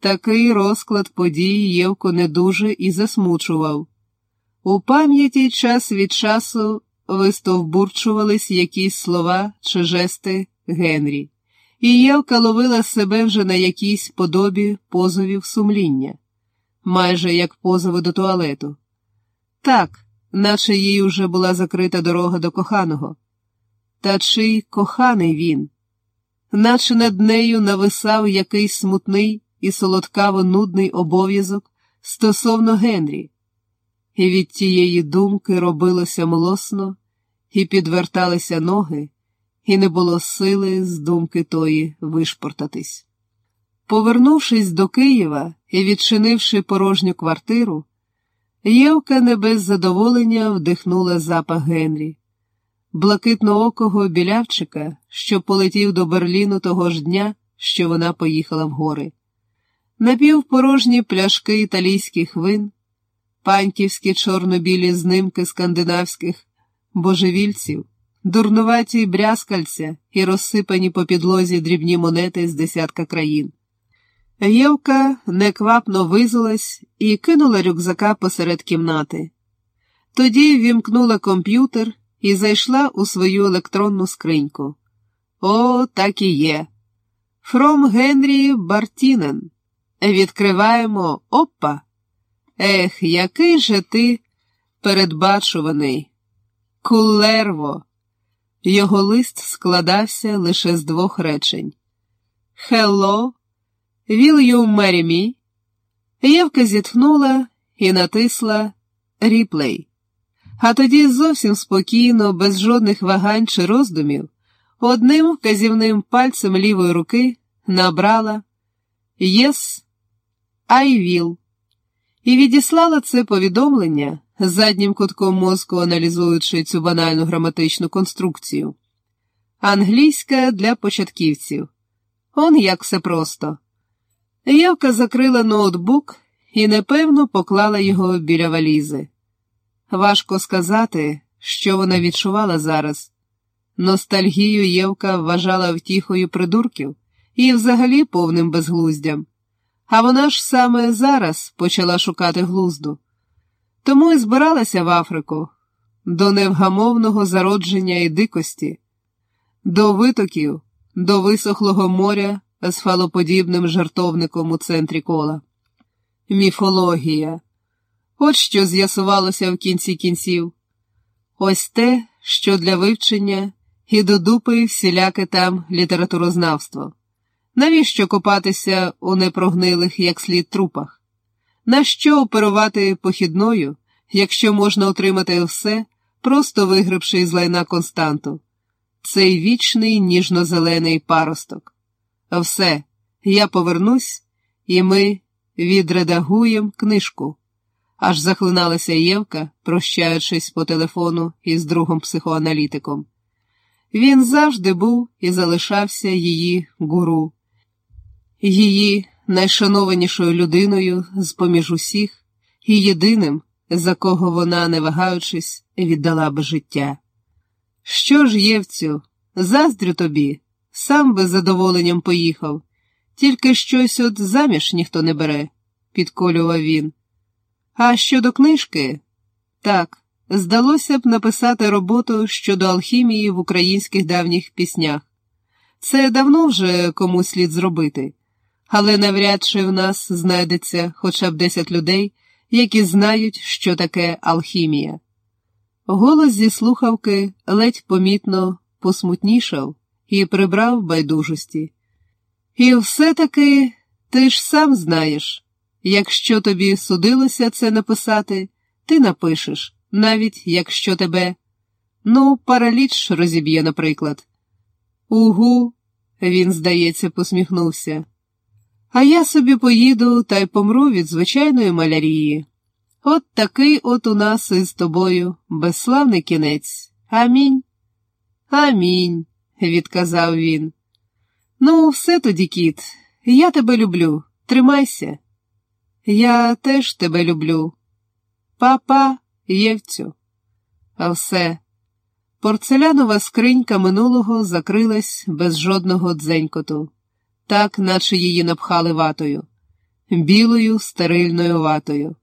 Такий розклад подій Євку не дуже і засмучував. У пам'яті час від часу вистовбурчувались якісь слова чи жести Генрі, і Євка ловила себе вже на якійсь подобі позовів сумління, майже як позови до туалету. Так, наче їй уже була закрита дорога до коханого. Та чий коханий він, наче над нею нависав якийсь смутний і солодкаво нудний обов'язок стосовно Генрі, і від тієї думки робилося млосно, і підверталися ноги, і не було сили з думки тої вишпортатись. Повернувшись до Києва і відчинивши порожню квартиру, Євка не без задоволення вдихнула запах Генрі, блакитноокого білявчика, що полетів до Берліну того ж дня, що вона поїхала в гори. Напівпорожні пляшки італійських вин, паньківські чорно-білі знимки скандинавських божевільців, дурнуваті брязкальця і розсипані по підлозі дрібні монети з десятка країн. Євка неквапно визулась і кинула рюкзака посеред кімнати. Тоді вімкнула комп'ютер і зайшла у свою електронну скриньку. О, так і є. Фром Генрі Бартінен. Відкриваємо опа. Ех, який же ти передбачуваний. Кулерво. Його лист складався лише з двох речень. Hello, will you marry me? Євка зітхнула і натисла ріплей. А тоді зовсім спокійно, без жодних вагань чи роздумів, одним вказівним пальцем лівої руки набрала Yes, Will. І відіслала це повідомлення заднім кутком мозку, аналізуючи цю банальну граматичну конструкцію. Англійська для початківців. Он як все просто. Явка закрила ноутбук і непевно поклала його біля валізи. Важко сказати, що вона відчувала зараз. Ностальгію Євка вважала втіхою придурків і взагалі повним безглуздям. А вона ж саме зараз почала шукати глузду. Тому і збиралася в Африку до невгамовного зародження і дикості, до витоків, до висохлого моря з фалоподібним жартовником у центрі кола. Міфологія. От що з'ясувалося в кінці кінців. Ось те, що для вивчення і до дупи всіляке там літературознавство. Навіщо копатися у непрогнилих як слід трупах? Нащо оперувати похідною, якщо можна отримати все, просто вигребши із лайна константу? Цей вічний ніжно-зелений паросток. Все, я повернусь, і ми відредагуємо книжку. Аж захлиналася Євка, прощаючись по телефону із другом психоаналітиком. Він завжди був і залишався її гуру, її найшанованішою людиною з поміж усіх і єдиним, за кого вона, не вагаючись, віддала би життя. Що ж, Євцю, заздрю тобі, сам би з задоволенням поїхав, тільки щось от заміж ніхто не бере, підколював він. А щодо книжки, так, здалося б написати роботу щодо алхімії в українських давніх піснях. Це давно вже комусь слід зробити, але навряд чи в нас знайдеться хоча б десять людей, які знають, що таке алхімія. Голос зі слухавки ледь помітно посмутнішав і прибрав байдужості. І все-таки ти ж сам знаєш. Якщо тобі судилося це написати, ти напишеш, навіть якщо тебе, ну, параліч розіб'є, наприклад. Угу, він, здається, посміхнувся. А я собі поїду та й помру від звичайної малярії. От такий от у нас із тобою безславний кінець. Амінь. Амінь, відказав він. Ну, все тоді, кіт, я тебе люблю. Тримайся. Я теж тебе люблю. Папа, Євцю. А все. Порцелянова скринька минулого закрилась без жодного дзенькоту, так наче її напхали ватою. білою стерильною ватою.